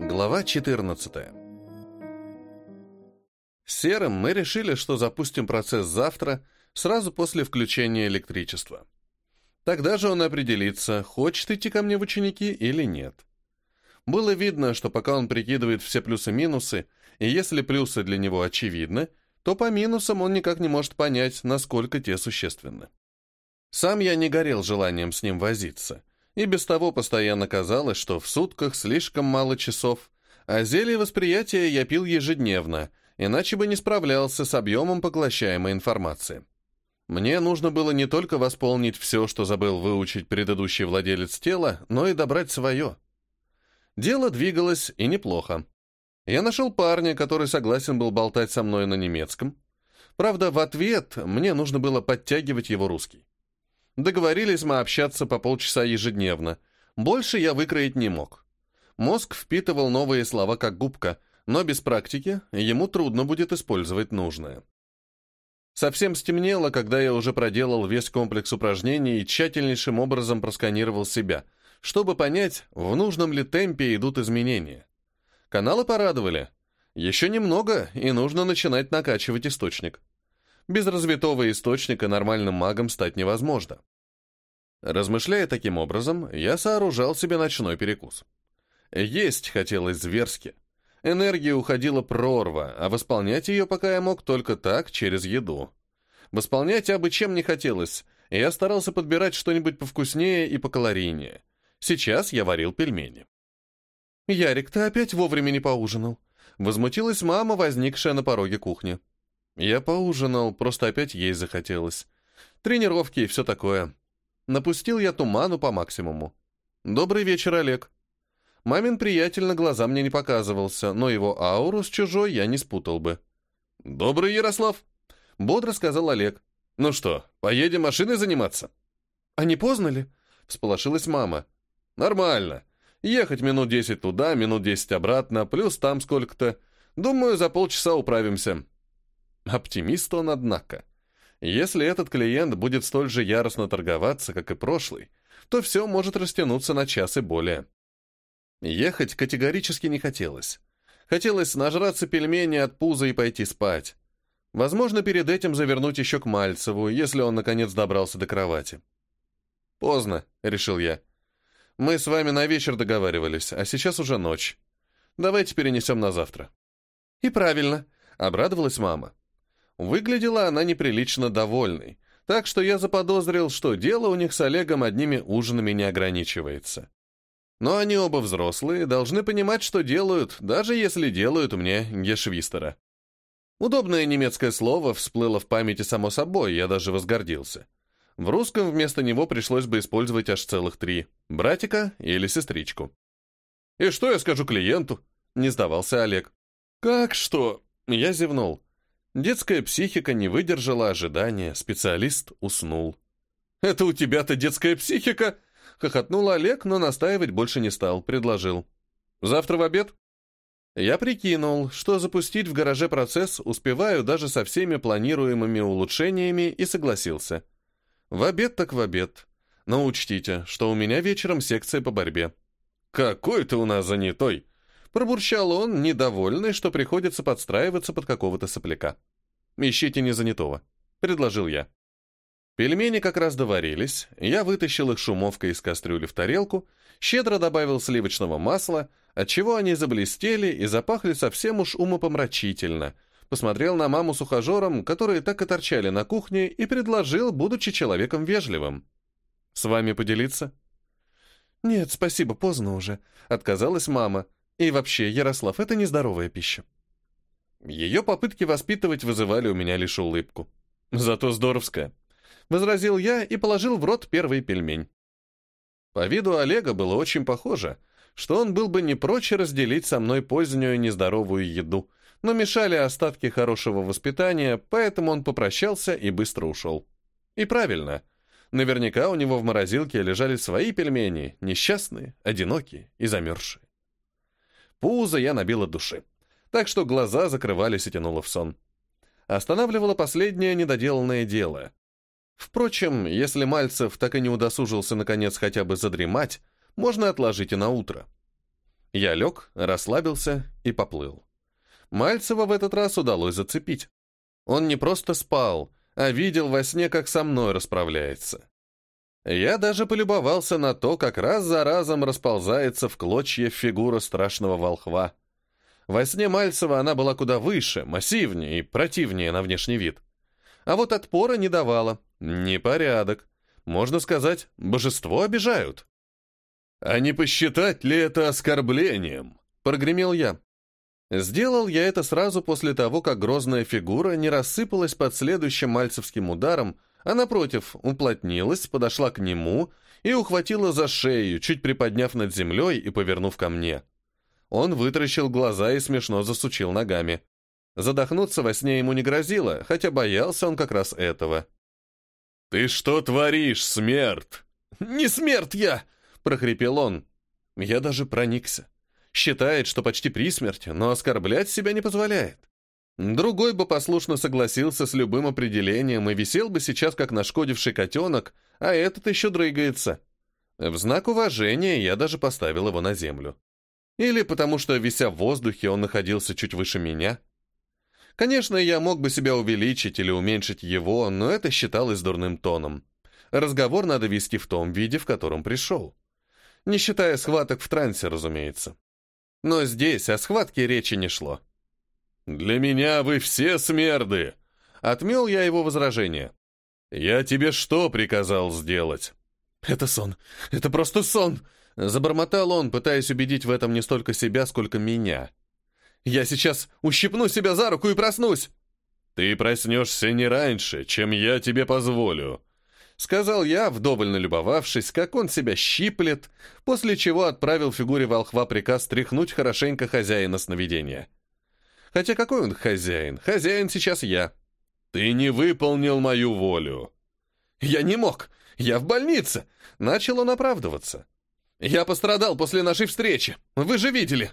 Глава 14. С Серым мы решили, что запустим процесс завтра, сразу после включения электричества. Тогда же он определится, хочет идти ко мне в ученики или нет. Было видно, что пока он прикидывает все плюсы-минусы, и если плюсы для него очевидны, то по минусам он никак не может понять, насколько те существенны. Сам я не горел желанием с ним возиться, и без того постоянно казалось, что в сутках слишком мало часов, а зелье восприятия я пил ежедневно, иначе бы не справлялся с объемом поглощаемой информации. Мне нужно было не только восполнить все, что забыл выучить предыдущий владелец тела, но и добрать свое. Дело двигалось, и неплохо. Я нашел парня, который согласен был болтать со мной на немецком. Правда, в ответ мне нужно было подтягивать его русский. Договорились мы общаться по полчаса ежедневно. Больше я выкроить не мог. Мозг впитывал новые слова как губка, но без практики ему трудно будет использовать нужное. Совсем стемнело, когда я уже проделал весь комплекс упражнений и тщательнейшим образом просканировал себя — чтобы понять, в нужном ли темпе идут изменения. Каналы порадовали. Еще немного, и нужно начинать накачивать источник. Без развитого источника нормальным магом стать невозможно. Размышляя таким образом, я сооружал себе ночной перекус. Есть хотелось зверски. Энергия уходила прорва, а восполнять ее пока я мог только так, через еду. Восполнять абы чем не хотелось, я старался подбирать что-нибудь повкуснее и покалорийнее. Сейчас я варил пельмени. «Ярик, ты опять вовремя не поужинал?» Возмутилась мама, возникшая на пороге кухни. Я поужинал, просто опять есть захотелось. Тренировки и все такое. Напустил я туману по максимуму. «Добрый вечер, Олег». Мамин приятель на глаза мне не показывался, но его ауру с чужой я не спутал бы. «Добрый, Ярослав!» — бодро сказал Олег. «Ну что, поедем машиной заниматься?» «А не поздно ли?» — всполошилась мама. Нормально. Ехать минут десять туда, минут десять обратно, плюс там сколько-то. Думаю, за полчаса управимся. Оптимист он, однако. Если этот клиент будет столь же яростно торговаться, как и прошлый, то все может растянуться на час и более. Ехать категорически не хотелось. Хотелось нажраться пельмени от пуза и пойти спать. Возможно, перед этим завернуть еще к Мальцеву, если он наконец добрался до кровати. «Поздно», — решил я. Мы с вами на вечер договаривались, а сейчас уже ночь. Давайте перенесем на завтра». «И правильно», — обрадовалась мама. Выглядела она неприлично довольной, так что я заподозрил, что дело у них с Олегом одними ужинами не ограничивается. Но они оба взрослые, должны понимать, что делают, даже если делают мне гешвистера. Удобное немецкое слово всплыло в памяти само собой, я даже возгордился. В русском вместо него пришлось бы использовать аж целых три – братика или сестричку. «И что я скажу клиенту?» – не сдавался Олег. «Как что?» – я зевнул. Детская психика не выдержала ожидания, специалист уснул. «Это у тебя-то детская психика?» — хохотнул Олег, но настаивать больше не стал, предложил. «Завтра в обед?» Я прикинул, что запустить в гараже процесс успеваю даже со всеми планируемыми улучшениями и согласился. В обед так в обед. Но учтите, что у меня вечером секция по борьбе. Какой ты у нас занятой! Пробурчал он, недовольный, что приходится подстраиваться под какого-то сопляка. «Ищите незанятого», — предложил я. Пельмени как раз доварились, я вытащил их шумовкой из кастрюли в тарелку, щедро добавил сливочного масла, отчего они заблестели и запахли совсем уж умопомрачительно — посмотрел на маму с ухажером, которые так и торчали на кухне, и предложил, будучи человеком вежливым. «С вами поделиться?» «Нет, спасибо, поздно уже», — отказалась мама. «И вообще, Ярослав, это нездоровая пища». Ее попытки воспитывать вызывали у меня лишь улыбку. «Зато здоровская», — возразил я и положил в рот первый пельмень. По виду Олега было очень похоже, что он был бы не прочь разделить со мной позднюю нездоровую еду, но мешали остатки хорошего воспитания, поэтому он попрощался и быстро ушел. И правильно. Наверняка у него в морозилке лежали свои пельмени, несчастные, одинокие и замерзшие. Пузо я набил от души, так что глаза закрывались и тянуло в сон. Останавливало последнее недоделанное дело. Впрочем, если Мальцев так и не удосужился наконец хотя бы задремать, можно отложить и на утро. Я лег, расслабился и поплыл. Мальцева в этот раз удалось зацепить. Он не просто спал, а видел во сне, как со мной расправляется. Я даже полюбовался на то, как раз за разом расползается в клочья фигура страшного волхва. Во сне Мальцева она была куда выше, массивнее и противнее на внешний вид. А вот отпора не давала. Непорядок. Можно сказать, божество обижают. «А не посчитать ли это оскорблением?» — прогремел я. Сделал я это сразу после того, как грозная фигура не рассыпалась под следующим мальцевским ударом, а напротив, уплотнилась, подошла к нему и ухватила за шею, чуть приподняв над землей и повернув ко мне. Он вытаращил глаза и смешно засучил ногами. Задохнуться во сне ему не грозило, хотя боялся он как раз этого. «Ты что творишь, смерть?» «Не смерть я!» — прохрипел он. Я даже проникся. Считает, что почти при смерти, но оскорблять себя не позволяет. Другой бы послушно согласился с любым определением и висел бы сейчас как нашкодивший котенок, а этот еще дрыгается. В знак уважения я даже поставил его на землю. Или потому что, вися в воздухе, он находился чуть выше меня. Конечно, я мог бы себя увеличить или уменьшить его, но это считалось дурным тоном. Разговор надо вести в том виде, в котором пришел. Не считая схваток в трансе, разумеется. Но здесь о схватке речи не шло. «Для меня вы все смерды!» Отмел я его возражение. «Я тебе что приказал сделать?» «Это сон! Это просто сон!» Забормотал он, пытаясь убедить в этом не столько себя, сколько меня. «Я сейчас ущипну себя за руку и проснусь!» «Ты проснешься не раньше, чем я тебе позволю», — сказал я, вдоволь налюбовавшись, как он себя щиплет, после чего отправил фигуре волхва приказ тряхнуть хорошенько хозяина сновидения. Хотя какой он хозяин? Хозяин сейчас я. Ты не выполнил мою волю. Я не мог. Я в больнице. Начал он оправдываться. Я пострадал после нашей встречи. Вы же видели.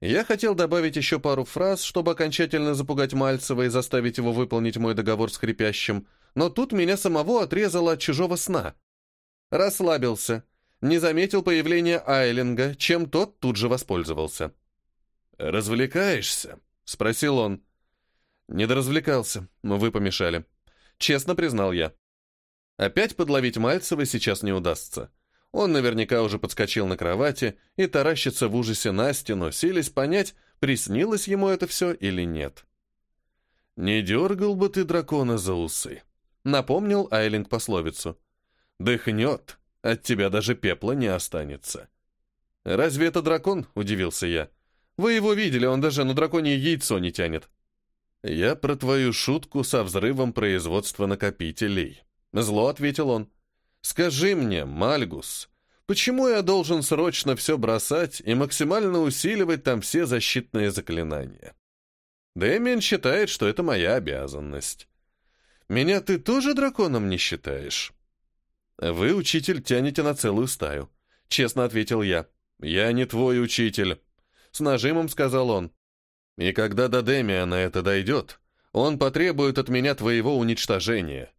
Я хотел добавить еще пару фраз, чтобы окончательно запугать Мальцева и заставить его выполнить мой договор с хрипящим, но тут меня самого отрезало от чужого сна. Расслабился. Не заметил появления Айлинга, чем тот тут же воспользовался. «Развлекаешься?» — спросил он. «Недоразвлекался, вы помешали». Честно признал я. Опять подловить Мальцева сейчас не удастся. Он наверняка уже подскочил на кровати и таращится в ужасе на стену, силясь понять, приснилось ему это все или нет. «Не дергал бы ты дракона за усы», — напомнил Айлинг пословицу. «Дыхнет, от тебя даже пепла не останется». «Разве это дракон?» — удивился я. Вы его видели, он даже на драконье яйцо не тянет. Я про твою шутку со взрывом производства накопителей. Зло ответил он. Скажи мне, Мальгус, почему я должен срочно все бросать и максимально усиливать там все защитные заклинания? Дэмиен считает, что это моя обязанность. Меня ты тоже драконом не считаешь? Вы, учитель, тянете на целую стаю. Честно ответил я. Я не твой учитель. С нажимом сказал он. И когда до Демиана это дойдет, он потребует от меня твоего уничтожения.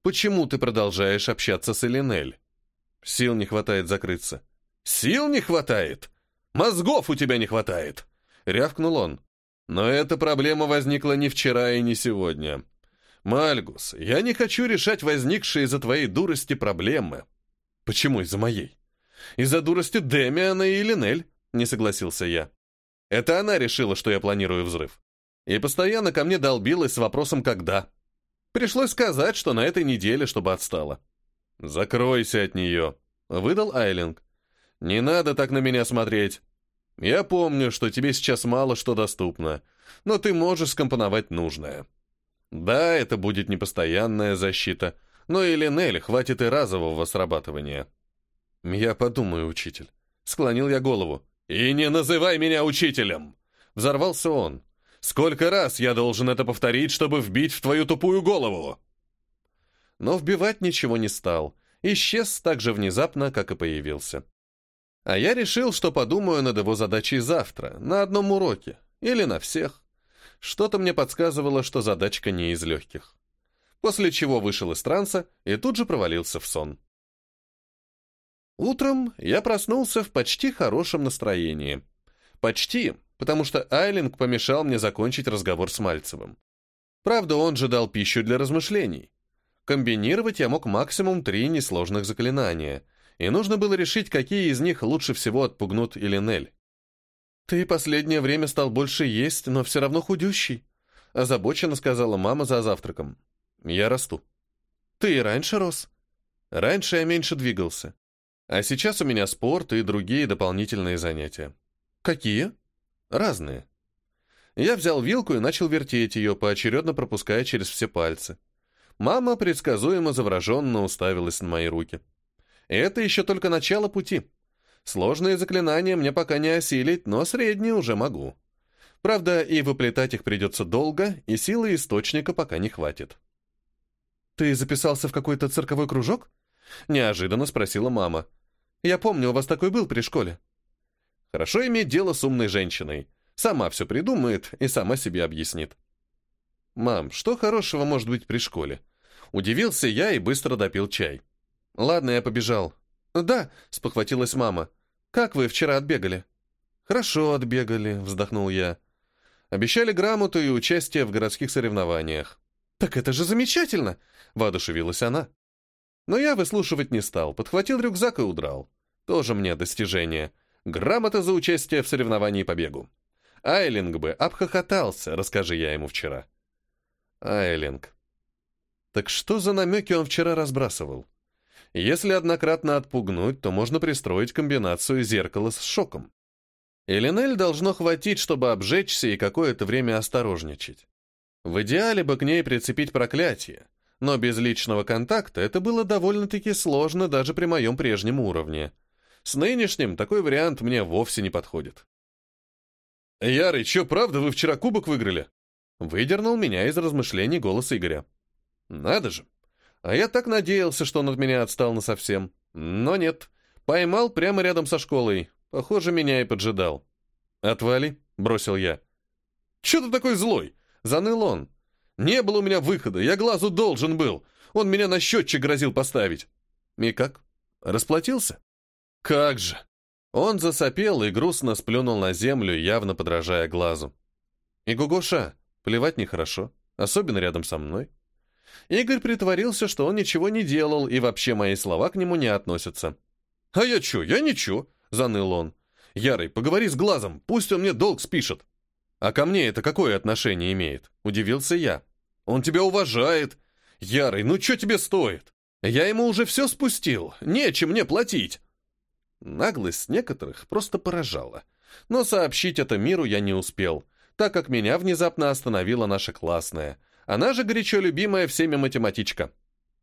Почему ты продолжаешь общаться с Элинель? Сил не хватает закрыться. Сил не хватает? Мозгов у тебя не хватает! Рявкнул он. Но эта проблема возникла не вчера и не сегодня. Мальгус, я не хочу решать возникшие из-за твоей дурости проблемы. Почему из-за моей? Из-за дурости Демиана и Линель, не согласился я. Это она решила, что я планирую взрыв. И постоянно ко мне долбилась с вопросом «когда?». Пришлось сказать, что на этой неделе, чтобы отстала. «Закройся от нее», — выдал Айлинг. «Не надо так на меня смотреть. Я помню, что тебе сейчас мало что доступно, но ты можешь скомпоновать нужное. Да, это будет непостоянная защита, но и Линель хватит и разового срабатывания». «Я подумаю, учитель». Склонил я голову. «И не называй меня учителем!» Взорвался он. «Сколько раз я должен это повторить, чтобы вбить в твою тупую голову?» Но вбивать ничего не стал. Исчез так же внезапно, как и появился. А я решил, что подумаю над его задачей завтра, на одном уроке. Или на всех. Что-то мне подсказывало, что задачка не из легких. После чего вышел из транса и тут же провалился в сон. Утром я проснулся в почти хорошем настроении. Почти, потому что Айлинг помешал мне закончить разговор с Мальцевым. Правда, он же дал пищу для размышлений. Комбинировать я мог максимум три несложных заклинания, и нужно было решить, какие из них лучше всего отпугнут Илинель. «Ты последнее время стал больше есть, но все равно худющий», озабоченно сказала мама за завтраком. «Я расту». «Ты и раньше рос?» «Раньше я меньше двигался. А сейчас у меня спорт и другие дополнительные занятия». «Какие?» «Разные». Я взял вилку и начал вертеть ее, поочередно пропуская через все пальцы. Мама предсказуемо завороженно уставилась на мои руки. Это еще только начало пути. Сложные заклинания мне пока не осилить, но средние уже могу. Правда, и выплетать их придется долго, и силы источника пока не хватит. «Ты записался в какой-то цирковой кружок?» — неожиданно спросила мама. «Я помню, у вас такой был при школе». Хорошо иметь дело с умной женщиной. Сама все придумает и сама себе объяснит. «Мам, что хорошего может быть при школе?» Удивился я и быстро допил чай. «Ладно, я побежал». «Да», — спохватилась мама. «Как вы вчера отбегали?» «Хорошо отбегали», — вздохнул я. «Обещали грамоту и участие в городских соревнованиях». «Так это же замечательно!» — воодушевилась она. Но я выслушивать не стал, подхватил рюкзак и удрал. Тоже мне достижение. Грамота за участие в соревновании по бегу. Айлинг бы обхохотался, расскажи я ему вчера. Айлинг. Так что за намеки он вчера разбрасывал? Если однократно отпугнуть, то можно пристроить комбинацию зеркала с шоком. Элинель должно хватить, чтобы обжечься и какое-то время осторожничать. В идеале бы к ней прицепить проклятие, но без личного контакта это было довольно-таки сложно даже при моем прежнем уровне. С нынешним такой вариант мне вовсе не подходит. «Ярый, чё, правда, вы вчера кубок выиграли?» Выдернул меня из размышлений голос Игоря. «Надо же! А я так надеялся, что он от меня отстал насовсем. Но нет. Поймал прямо рядом со школой. Похоже, меня и поджидал. «Отвали», — бросил я. «Чё ты такой злой?» — заныл он. «Не было у меня выхода, я глазу должен был. Он меня на счетчик грозил поставить». «И как? Расплатился?» «Как же!» Он засопел и грустно сплюнул на землю, явно подражая глазу. «И Гугоша, плевать нехорошо, особенно рядом со мной». Игорь притворился, что он ничего не делал, и вообще мои слова к нему не относятся. «А я чё? Я ничего!» — заныл он. «Ярый, поговори с глазом, пусть он мне долг спишет». «А ко мне это какое отношение имеет?» — удивился я. «Он тебя уважает. Ярый, ну чё тебе стоит? Я ему уже все спустил, нечем мне платить». Наглость некоторых просто поражала. Но сообщить это миру я не успел, так как меня внезапно остановила наша классная — она же горячо любимая всеми математичка.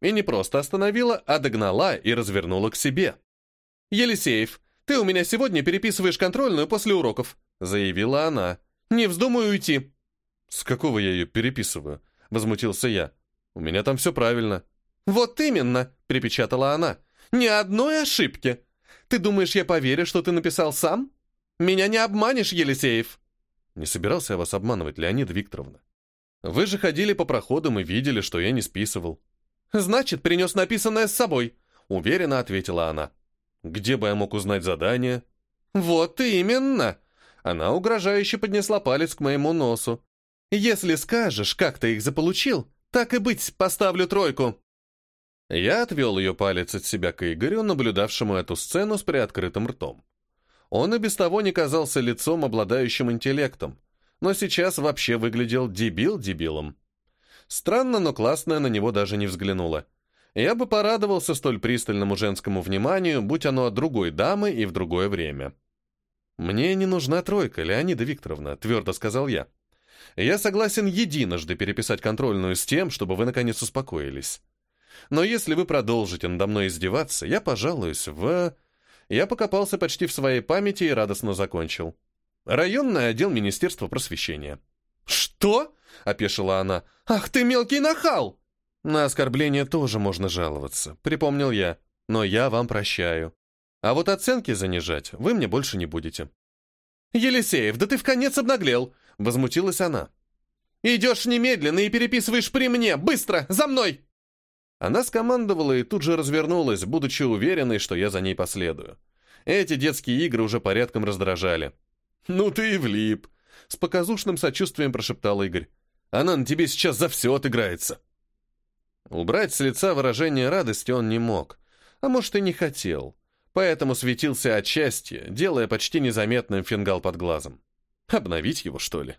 И не просто остановила, а догнала и развернула к себе. «Елисеев, ты у меня сегодня переписываешь контрольную после уроков», заявила она. «Не вздумай уйти». «С какого я ее переписываю?» возмутился я. «У меня там все правильно». «Вот именно», — припечатала она. «Ни одной ошибки. Ты думаешь, я поверю, что ты написал сам? Меня не обманешь, Елисеев». Не собирался я вас обманывать, Леонида Викторовна. Вы же ходили по проходам и видели, что я не списывал. Значит, принес написанное с собой, уверенно ответила она. Где бы я мог узнать задание? Вот именно. Она угрожающе поднесла палец к моему носу. Если скажешь, как ты их заполучил, так и быть, поставлю тройку. Я отвел ее палец от себя к Игорю, наблюдавшему эту сцену с приоткрытым ртом. Он и без того не казался лицом, обладающим интеллектом, но сейчас вообще выглядел дебил дебилом. Странно, но классная на него даже не взглянула. Я бы порадовался столь пристальному женскому вниманию, будь оно от другой дамы и в другое время. «Мне не нужна тройка, Леонида Викторовна», — твердо сказал я. «Я согласен единожды переписать контрольную с тем, чтобы вы наконец успокоились. Но если вы продолжите надо мной издеваться, я пожалуюсь в...» Я покопался почти в своей памяти и радостно закончил. Районный отдел Министерства просвещения. «Что?» — опешила она. «Ах ты мелкий нахал!» «На оскорбление тоже можно жаловаться», — припомнил я. «Но я вам прощаю. А вот оценки занижать вы мне больше не будете». «Елисеев, да ты в конец обнаглел!» — возмутилась она. «Идешь немедленно и переписываешь при мне! Быстро! За мной!» Она скомандовала и тут же развернулась, будучи уверенной, что я за ней последую. Эти детские игры уже порядком раздражали. «Ну ты и влип!» — с показушным сочувствием прошептал Игорь. «Она на тебе сейчас за все отыграется!» Убрать с лица выражение радости он не мог, а может и не хотел, поэтому светился от счастья, делая почти незаметным фингал под глазом. Обновить его, что ли?